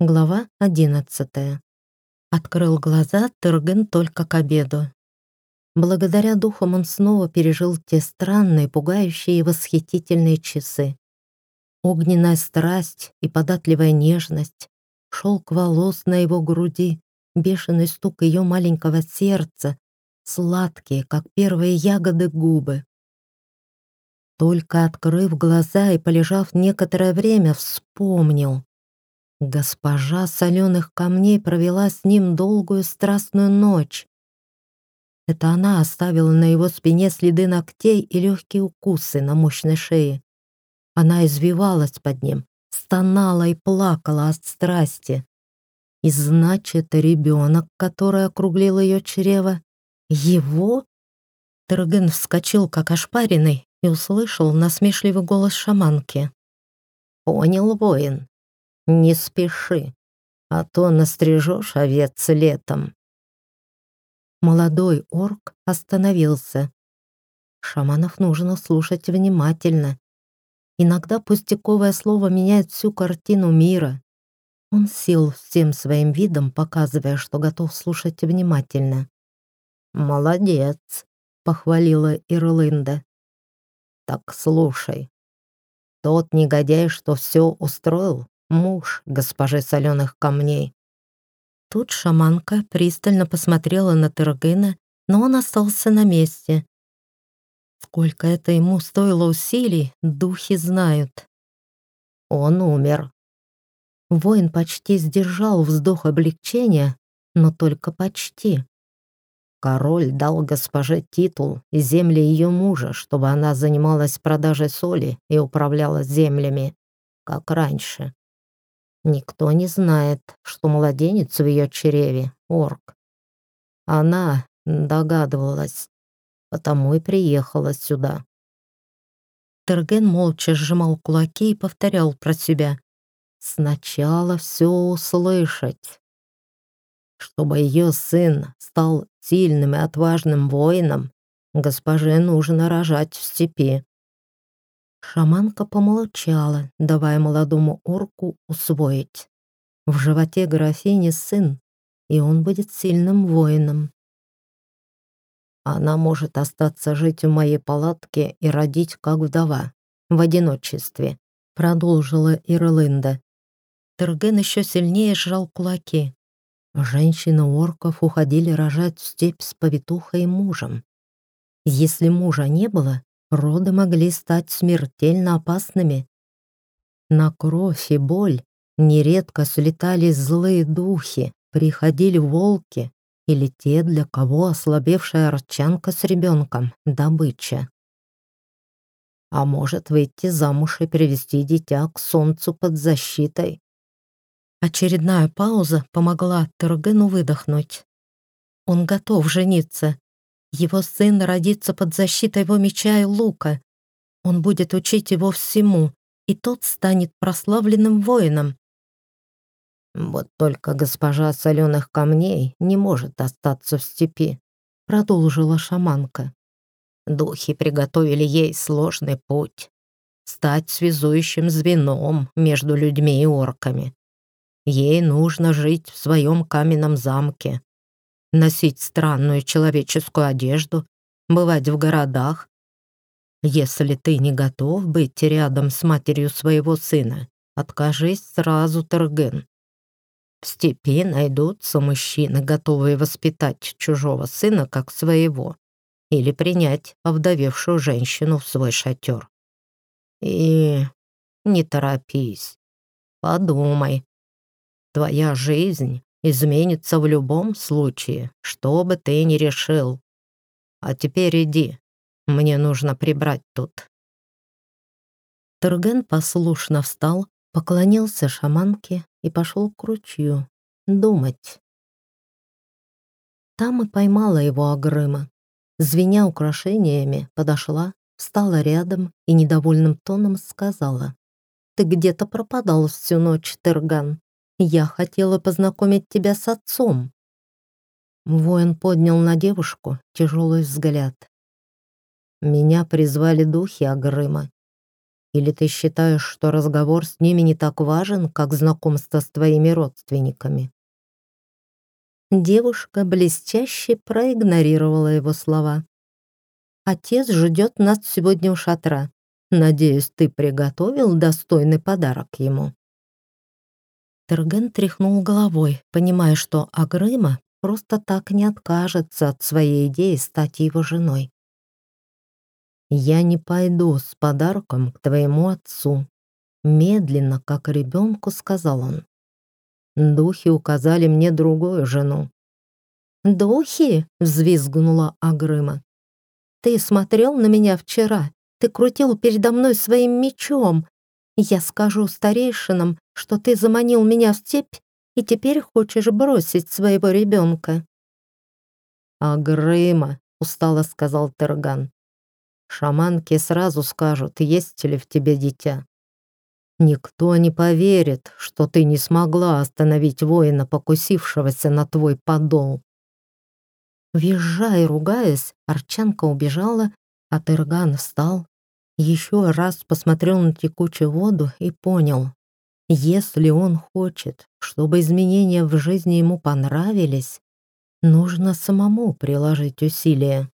Глава одиннадцатая. Открыл глаза Тырген только к обеду. Благодаря духам он снова пережил те странные, пугающие и восхитительные часы. Огненная страсть и податливая нежность, шелк волос на его груди, бешеный стук ее маленького сердца, сладкие, как первые ягоды, губы. Только открыв глаза и полежав некоторое время, вспомнил. Госпожа соленых камней провела с ним долгую страстную ночь. Это она оставила на его спине следы ногтей и легкие укусы на мощной шее. Она извивалась под ним, стонала и плакала от страсти. И значит, ребенок, который округлил ее чрево, его? Терген вскочил, как ошпаренный, и услышал насмешливый голос шаманки. «Понял, воин, не спеши, а то настрижешь овец летом. Молодой орк остановился. Шаманов нужно слушать внимательно. Иногда пустяковое слово меняет всю картину мира. Он сел всем своим видом, показывая, что готов слушать внимательно. «Молодец», — похвалила Ирлинда. «Так слушай. Тот негодяй, что все устроил, муж госпожи соленых камней. Тут шаманка пристально посмотрела на Тергена, но он остался на месте. Сколько это ему стоило усилий, духи знают. Он умер. Воин почти сдержал вздох облегчения, но только почти. Король дал госпоже титул и земли ее мужа, чтобы она занималась продажей соли и управляла землями, как раньше. Никто не знает, что младенец в ее чреве — орк. Она догадывалась, потому и приехала сюда. Терген молча сжимал кулаки и повторял про себя. «Сначала все услышать. Чтобы ее сын стал сильным и отважным воином, госпоже нужно рожать в степи. Шаманка помолчала, давая молодому орку усвоить. В животе графини сын, и он будет сильным воином. Она может остаться жить в моей палатке и родить как вдова, в одиночестве, продолжила Ирлинда. Терген еще сильнее сжал кулаки. Женщины орков уходили рожать в степь с повитухой и мужем. Если мужа не было, роды могли стать смертельно опасными. На кровь и боль нередко слетали злые духи, приходили волки или те, для кого ослабевшая арчанка с ребенком — добыча. А может выйти замуж и привести дитя к солнцу под защитой. Очередная пауза помогла Тергену выдохнуть. Он готов жениться, его сын родится под защитой его меча и лука. Он будет учить его всему, и тот станет прославленным воином. «Вот только госпожа соленых камней не может остаться в степи», — продолжила шаманка. «Духи приготовили ей сложный путь — стать связующим звеном между людьми и орками. Ей нужно жить в своем каменном замке, носить странную человеческую одежду, бывать в городах. Если ты не готов быть рядом с матерью своего сына, откажись сразу, Терген. В степи найдутся мужчины, готовые воспитать чужого сына как своего или принять овдовевшую женщину в свой шатер. И не торопись, подумай. Твоя жизнь изменится в любом случае, что бы ты ни решил. А теперь иди, мне нужно прибрать тут». Турген послушно встал, поклонился шаманке и пошел к ручью думать. Там и поймала его Агрыма. Звеня украшениями, подошла, встала рядом и недовольным тоном сказала. «Ты где-то пропадал всю ночь, Терган. Я хотела познакомить тебя с отцом». Воин поднял на девушку тяжелый взгляд. «Меня призвали духи Агрыма. Или ты считаешь, что разговор с ними не так важен, как знакомство с твоими родственниками?» Девушка блестяще проигнорировала его слова. «Отец ждет нас сегодня у шатра. Надеюсь, ты приготовил достойный подарок ему». Терген тряхнул головой, понимая, что Агрыма просто так не откажется от своей идеи стать его женой. «Я не пойду с подарком к твоему отцу», медленно, как ребенку, сказал он. «Духи указали мне другую жену». «Духи?» — взвизгнула Агрыма. «Ты смотрел на меня вчера, ты крутил передо мной своим мечом. Я скажу старейшинам, что ты заманил меня в степь и теперь хочешь бросить своего ребенка». «Агрыма», — устало сказал Терган. «Шаманки сразу скажут, есть ли в тебе дитя. Никто не поверит, что ты не смогла остановить воина, покусившегося на твой подол». Визжая и ругаясь, Арчанка убежала, а Терган встал, еще раз посмотрел на текучую воду и понял, если он хочет, чтобы изменения в жизни ему понравились, нужно самому приложить усилия.